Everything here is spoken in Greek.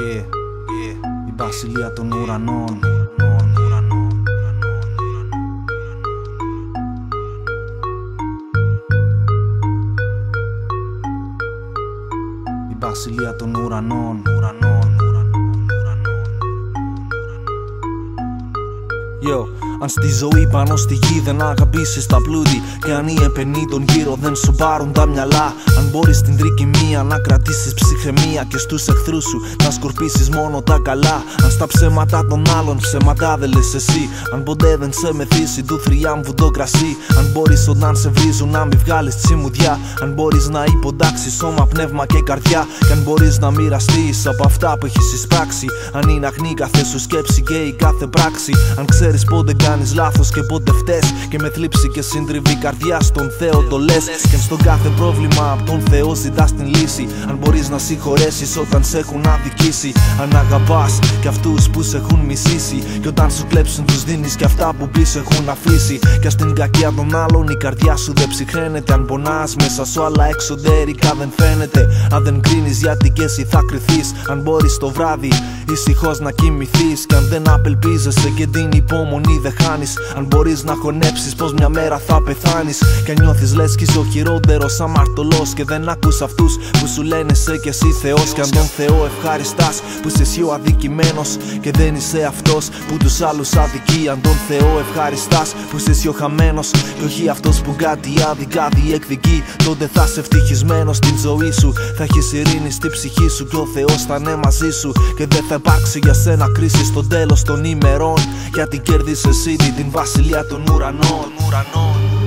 Yeah, yeah. Η βασιλεία των ουρανών. Η βασιλεία των ουρανών. ουρανών. Yo, αν στη ζωή πάνω στη γη δεν αγαπήσεις τα πλούτη Και αν οι επενοί των γύρω δεν σου πάρουν τα μυαλά Αν μπορείς την τρικυμία να κρατήσεις ψυχραιμία Και στους εχθρούς σου να σκορπίσεις μόνο τα καλά Αν στα ψέματα των άλλων ψέματα δεν λες εσύ Αν ποτέ δεν σε μεθύσει του θριάμβου το κρασί Αν μπορείς όταν σε βρίζουν να μην βγάλεις τσιμουδιά Αν μπορείς να υποτάξεις σώμα, πνεύμα και καρδιά Και αν μπορείς να μοιραστείς από αυτά που έχεις εισπράξει Αν είναι αχνή κάθε σου σκέψη και η κάθε πράξη Αν ξέρεις πότε κάνεις λάθος και πότε φταίει. Και με θλίψη και συντριβή καρδιά στον Θεό το λες. Και στο κάθε πρόβλημα από τον Θεό ζητάς την λύση. Αν μπορείς να συγχωρέσεις όταν σε έχουν αδικήσει. Αν αγαπάς και αυτούς που σε έχουν μισήσει. Και όταν σου κλέψουν τους δίνεις και αυτά που πίσω έχουν αφήσει. Και στην κακία των άλλων η καρδιά σου δεν ψυχραίνεται. Αν πονάς μέσα σου, αλλά εξωτερικά δεν φαίνεται. Αν δεν κρίνεις γιατί και εσύ θα κρυθείς. Αν μπορείς το βράδυ ησυχώς να κοιμηθείς. Και αν δεν απελπίζεσαι και την υπομονή δεν χάνει. Αν μπορείς να χωνέψεις πως μια μέρα θα πεθάνεις. Και νιώθεις λες κι είσαι ο χειρότερος αμαρτωλό. Και δεν ακούς αυτούς που σου λένε σε κι εσύ Θεός. Και αν τον Θεό ευχαριστάς που είσαι εσύ ο αδικημένος. Και δεν είσαι αυτός που τους άλλους αδικεί. Αν τον Θεό ευχαριστάς που είσαι εσύ ο χαμένος. Και όχι αυτός που κάτι άδικα διεκδικεί. Τότε θα είσαι ευτυχισμένος στην ζωή σου. Θα έχεις ειρήνη στη ψυχή σου. Και ο Θεός θα είναι μαζί σου. Και δεν θα υπάρξει για σένα κρίση στο τέλος των ημερών. Γιατί κέρδισες ήδη την βασιλεία των ουρανών. ουρανών.